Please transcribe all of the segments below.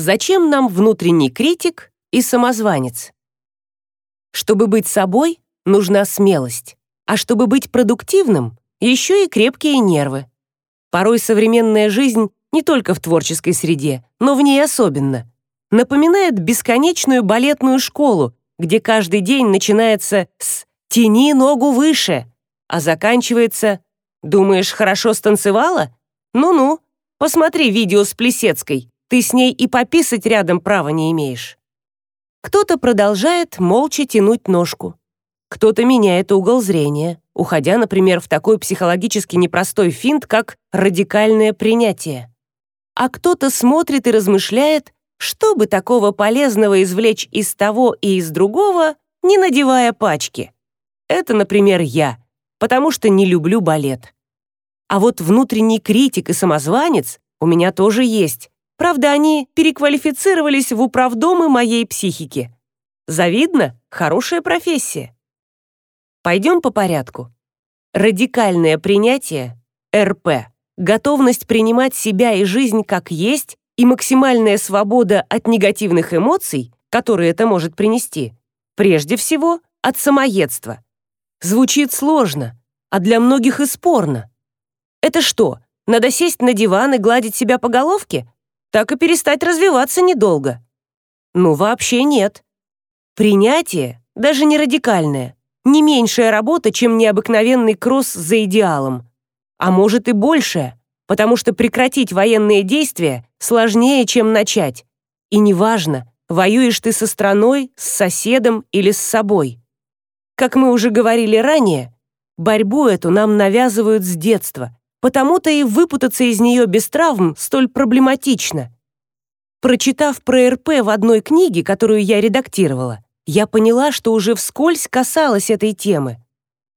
Зачем нам внутренний критик и самозванец? Чтобы быть собой, нужна смелость, а чтобы быть продуктивным, еще и крепкие нервы. Порой современная жизнь не только в творческой среде, но в ней особенно, напоминает бесконечную балетную школу, где каждый день начинается с «тяни ногу выше», а заканчивается «думаешь, хорошо станцевала? Ну-ну, посмотри видео с Плесецкой, ты с ней и пописать рядом права не имеешь». Кто-то продолжает молча тянуть ножку. Кто-то меняет угол зрения, уходя, например, в такой психологически непростой финт, как радикальное принятие. А кто-то смотрит и размышляет, что бы такого полезного извлечь из того и из другого, не надевая пачки. Это, например, я, потому что не люблю балет. А вот внутренний критик и самозванец у меня тоже есть. Правда, они переквалифицировались в управдомы моей психики. Завидно? Хорошая профессия. Пойдем по порядку. Радикальное принятие, РП, готовность принимать себя и жизнь как есть и максимальная свобода от негативных эмоций, которые это может принести, прежде всего от самоедства. Звучит сложно, а для многих и спорно. Это что, надо сесть на диван и гладить себя по головке? Так и перестать развиваться недолго. Ну, вообще нет. Принятие, даже не радикальное, не меньшая работа, чем необыкновенный кросс за идеалом. А может и большая, потому что прекратить военные действия сложнее, чем начать. И неважно, воюешь ты со страной, с соседом или с собой. Как мы уже говорили ранее, борьбу эту нам навязывают с детства, потому-то и выпутаться из нее без травм столь проблематично. Прочитав про РП в одной книге, которую я редактировала, я поняла, что уже вскользь касалась этой темы.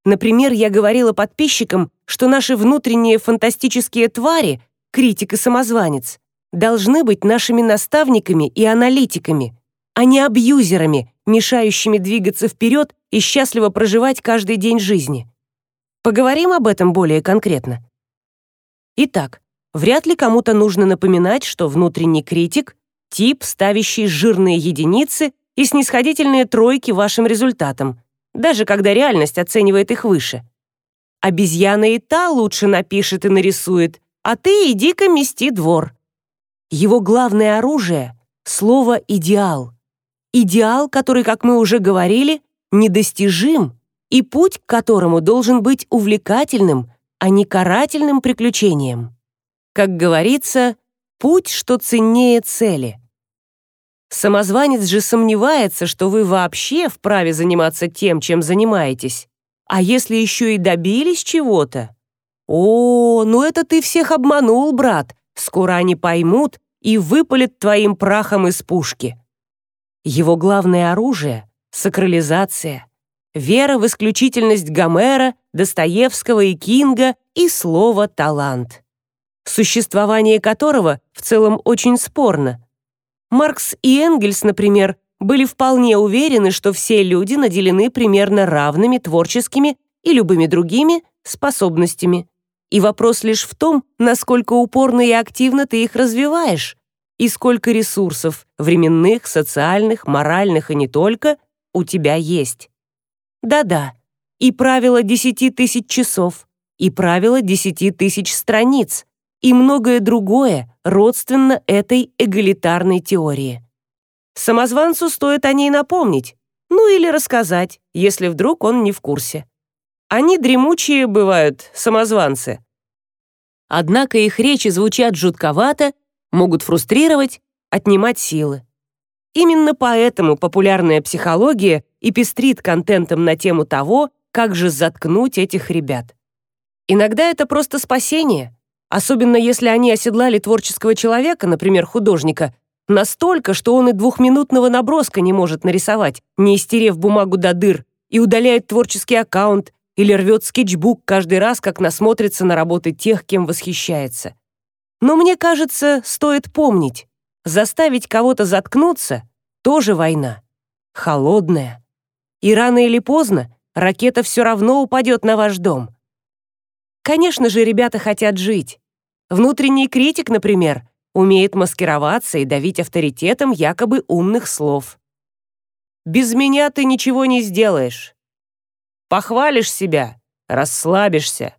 Например, я говорила подписчикам, что наши внутренние фантастические твари, критик и самозванец, должны быть нашими наставниками и аналитиками, а не абьюзерами, мешающими двигаться вперед и счастливо проживать каждый день жизни. Поговорим об этом более конкретно. Итак, вряд ли кому-то нужно напоминать, что внутренний критик — тип, ставящий жирные единицы и снисходительные тройки вашим результатам, даже когда реальность оценивает их выше. Обезьяна и та лучше напишет и нарисует, а ты иди-ка мести двор. Его главное оружие — слово «идеал». Идеал, который, как мы уже говорили, недостижим, и путь к которому должен быть увлекательным, а не карательным приключением. Как говорится, путь, что ценнее цели. Самозванец же сомневается, что вы вообще вправе заниматься тем, чем занимаетесь. А если еще и добились чего-то? О, ну это ты всех обманул, брат. Скоро они поймут и выпалят твоим прахом из пушки. Его главное оружие — сакрализация, вера в исключительность Гомера, Достоевского и Кинга и слово «талант», существование которого в целом очень спорно, Маркс и Энгельс, например, были вполне уверены, что все люди наделены примерно равными творческими и любыми другими способностями. И вопрос лишь в том, насколько упорно и активно ты их развиваешь, и сколько ресурсов, временных, социальных, моральных и не только, у тебя есть. Да-да, и правило 10 тысяч часов, и правило 10 тысяч страниц, и многое другое родственно этой эгалитарной теории. Самозванцу стоит о ней напомнить, ну или рассказать, если вдруг он не в курсе. Они дремучие бывают, самозванцы. Однако их речи звучат жутковато, могут фрустрировать, отнимать силы. Именно поэтому популярная психология и пестрит контентом на тему того, как же заткнуть этих ребят. Иногда это просто спасение, Особенно если они оседлали творческого человека, например, художника, настолько, что он и двухминутного наброска не может нарисовать, не истерев бумагу до дыр, и удаляет творческий аккаунт или рвет скетчбук каждый раз, как насмотрится на работы тех, кем восхищается. Но мне кажется, стоит помнить, заставить кого-то заткнуться — тоже война. Холодная. И рано или поздно ракета все равно упадет на ваш дом. Конечно же, ребята хотят жить. Внутренний критик, например, умеет маскироваться и давить авторитетом якобы умных слов. Без меня ты ничего не сделаешь. Похвалишь себя, расслабишься.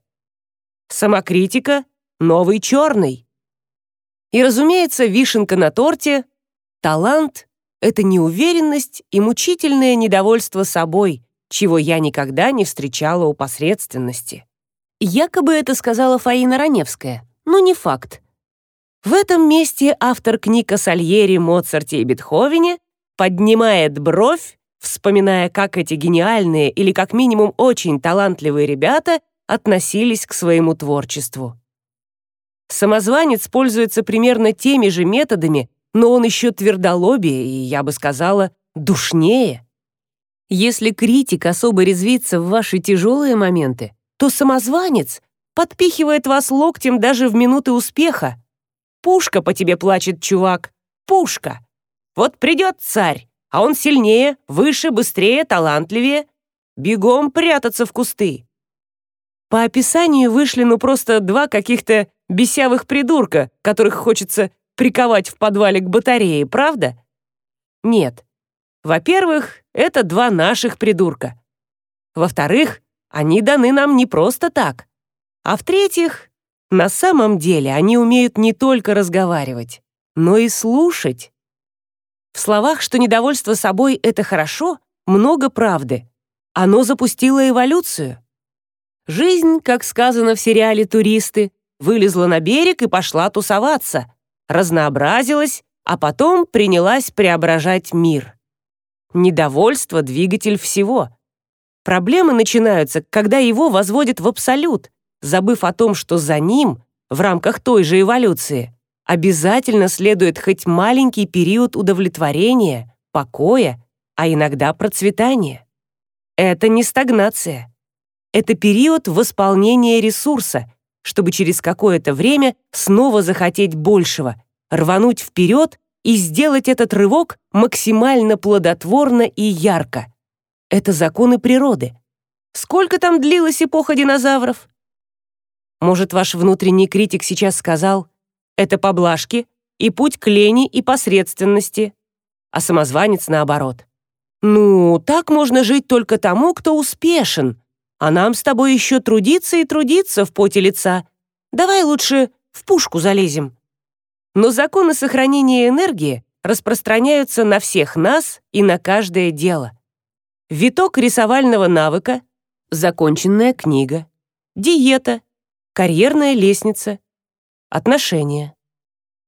Самокритика — новый черный. И, разумеется, вишенка на торте — талант — это неуверенность и мучительное недовольство собой, чего я никогда не встречала у посредственности. Якобы это сказала Фаина Раневская, но не факт. В этом месте автор книг о Сальери, Моцарте и Бетховене поднимает бровь, вспоминая, как эти гениальные или как минимум очень талантливые ребята относились к своему творчеству. Самозванец пользуется примерно теми же методами, но он еще твердолобее и, я бы сказала, душнее. Если критик особо резвится в ваши тяжелые моменты, то самозванец подпихивает вас локтем даже в минуты успеха. Пушка по тебе плачет, чувак, пушка. Вот придет царь, а он сильнее, выше, быстрее, талантливее. Бегом прятаться в кусты. По описанию вышли ну просто два каких-то бесявых придурка, которых хочется приковать в подвале к батарее, правда? Нет. Во-первых, это два наших придурка. Во-вторых, они даны нам не просто так. А в-третьих, на самом деле они умеют не только разговаривать, но и слушать. В словах, что недовольство собой — это хорошо, много правды. Оно запустило эволюцию. Жизнь, как сказано в сериале «Туристы», вылезла на берег и пошла тусоваться, разнообразилась, а потом принялась преображать мир. Недовольство — двигатель всего. Проблемы начинаются, когда его возводят в абсолют, забыв о том, что за ним, в рамках той же эволюции, обязательно следует хоть маленький период удовлетворения, покоя, а иногда процветания. Это не стагнация. Это период восполнения ресурса, чтобы через какое-то время снова захотеть большего, рвануть вперед и сделать этот рывок максимально плодотворно и ярко. Это законы природы. Сколько там длилась эпоха динозавров? Может, ваш внутренний критик сейчас сказал «это поблажки и путь к лени и посредственности», а самозванец наоборот. «Ну, так можно жить только тому, кто успешен, а нам с тобой еще трудиться и трудиться в поте лица. Давай лучше в пушку залезем». Но законы сохранения энергии распространяются на всех нас и на каждое дело. Виток рисовального навыка, законченная книга, диета, карьерная лестница, отношения.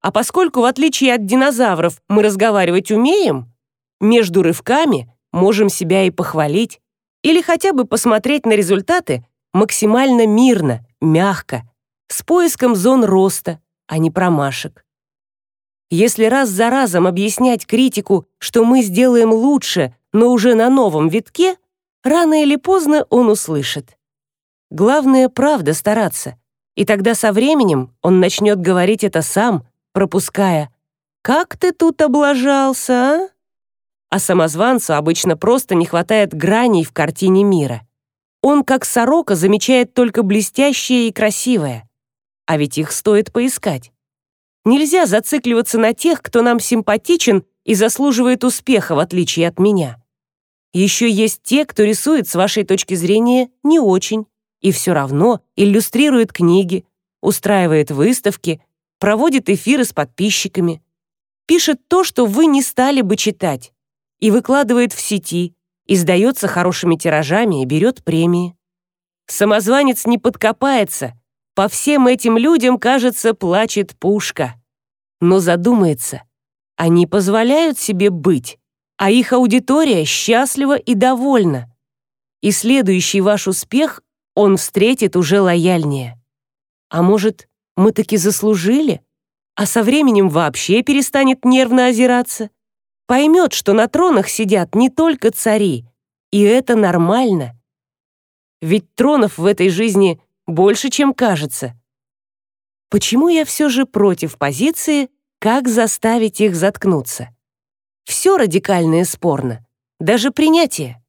А поскольку, в отличие от динозавров, мы разговаривать умеем, между рывками можем себя и похвалить, или хотя бы посмотреть на результаты максимально мирно, мягко, с поиском зон роста, а не промашек. Если раз за разом объяснять критику, что мы сделаем лучше, но уже на новом витке, рано или поздно он услышит. Главное, правда стараться, и тогда со временем он начнет говорить это сам, пропуская «Как ты тут облажался, а?» А самозванцу обычно просто не хватает граней в картине мира. Он, как сорока, замечает только блестящее и красивое. А ведь их стоит поискать. Нельзя зацикливаться на тех, кто нам симпатичен и заслуживает успеха, в отличие от меня. Еще есть те, кто рисует с вашей точки зрения не очень, и все равно иллюстрирует книги, устраивает выставки, проводит эфиры с подписчиками, пишет то, что вы не стали бы читать, и выкладывает в сети, издается хорошими тиражами и берет премии. Самозванец не подкопается, по всем этим людям, кажется, плачет пушка. Но задумается, они позволяют себе быть, а их аудитория счастлива и довольна. И следующий ваш успех он встретит уже лояльнее. А может, мы таки заслужили? А со временем вообще перестанет нервно озираться? Поймет, что на тронах сидят не только цари, и это нормально. Ведь тронов в этой жизни больше, чем кажется. Почему я все же против позиции, как заставить их заткнуться? Все радикальное спорно, даже принятие.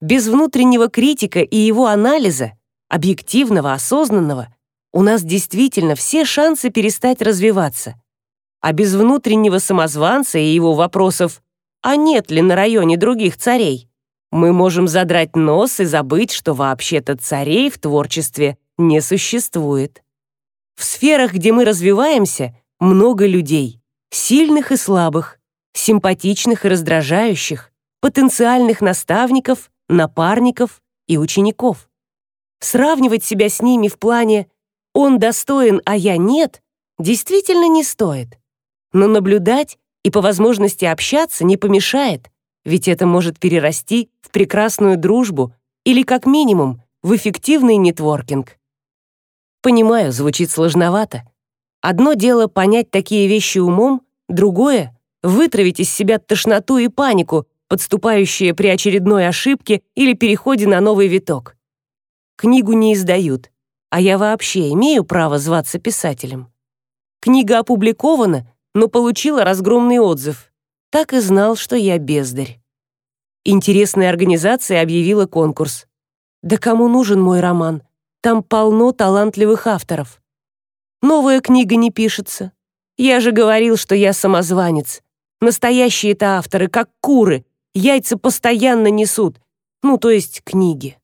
Без внутреннего критика и его анализа, объективного, осознанного, у нас действительно все шансы перестать развиваться. А без внутреннего самозванца и его вопросов «А нет ли на районе других царей?» мы можем задрать нос и забыть, что вообще-то царей в творчестве не существует. В сферах, где мы развиваемся, много людей, сильных и слабых, симпатичных и раздражающих, потенциальных наставников, напарников и учеников. Сравнивать себя с ними в плане «он достоин, а я нет» действительно не стоит. Но наблюдать и по возможности общаться не помешает, ведь это может перерасти в прекрасную дружбу или, как минимум, в эффективный нетворкинг. Понимаю, звучит сложновато. Одно дело понять такие вещи умом, другое — вытравить из себя тошноту и панику, подступающие при очередной ошибке или переходе на новый виток. Книгу не издают, а я вообще имею право зваться писателем. Книга опубликована, но получила разгромный отзыв так и знал, что я бездарь. Интересная организация объявила конкурс. Да кому нужен мой роман? Там полно талантливых авторов. Новая книга не пишется. Я же говорил, что я самозванец. Настоящие-то авторы, как куры, яйца постоянно несут. Ну, то есть книги.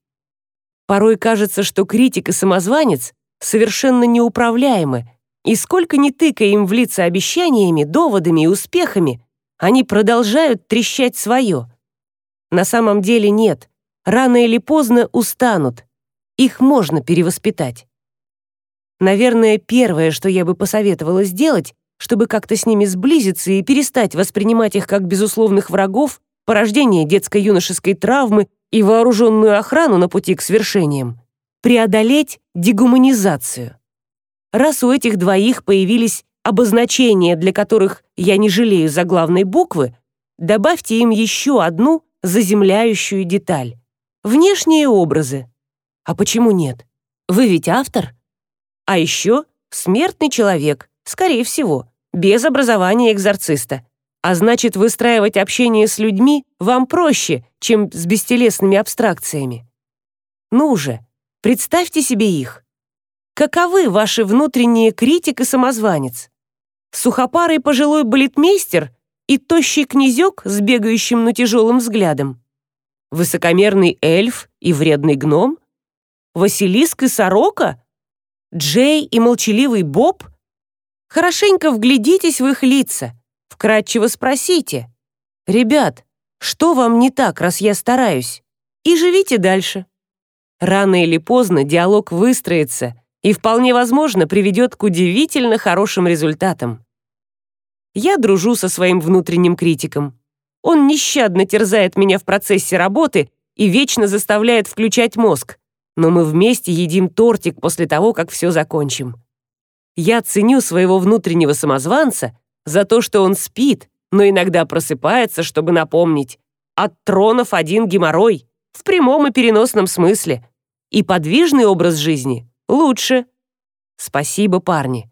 Порой кажется, что критик и самозванец совершенно неуправляемы, и сколько ни тыкай им в лица обещаниями, доводами и успехами, они продолжают трещать свое. На самом деле нет. Рано или поздно устанут. Их можно перевоспитать. Наверное, первое, что я бы посоветовала сделать, чтобы как-то с ними сблизиться и перестать воспринимать их как безусловных врагов, порождение детско-юношеской травмы и вооруженную охрану на пути к свершениям, преодолеть дегуманизацию. Раз у этих двоих появились обозначения, для которых я не жалею заглавной буквы, добавьте им еще одну заземляющую деталь. Внешние образы. А почему нет? Вы ведь автор. А еще смертный человек, скорее всего, без образования экзорциста. А значит, выстраивать общение с людьми вам проще, чем с бестелесными абстракциями. Ну же, представьте себе их. Каковы ваши внутренние критик и самозванец? Сухопарый пожилой балетмейстер и тощий князек с бегающим, но тяжелым взглядом? Высокомерный эльф и вредный гном? Василиск и сорока? Джей и молчаливый Боб? Хорошенько вглядитесь в их лица, вкратчиво спросите. «Ребят, что вам не так, раз я стараюсь?» И живите дальше. Рано или поздно диалог выстроится, и вполне возможно приведет к удивительно хорошим результатам. Я дружу со своим внутренним критиком. Он нещадно терзает меня в процессе работы и вечно заставляет включать мозг, но мы вместе едим тортик после того, как все закончим. Я ценю своего внутреннего самозванца за то, что он спит, но иногда просыпается, чтобы напомнить. От тронов один геморрой, в прямом и переносном смысле. И подвижный образ жизни Лучше. Спасибо, парни.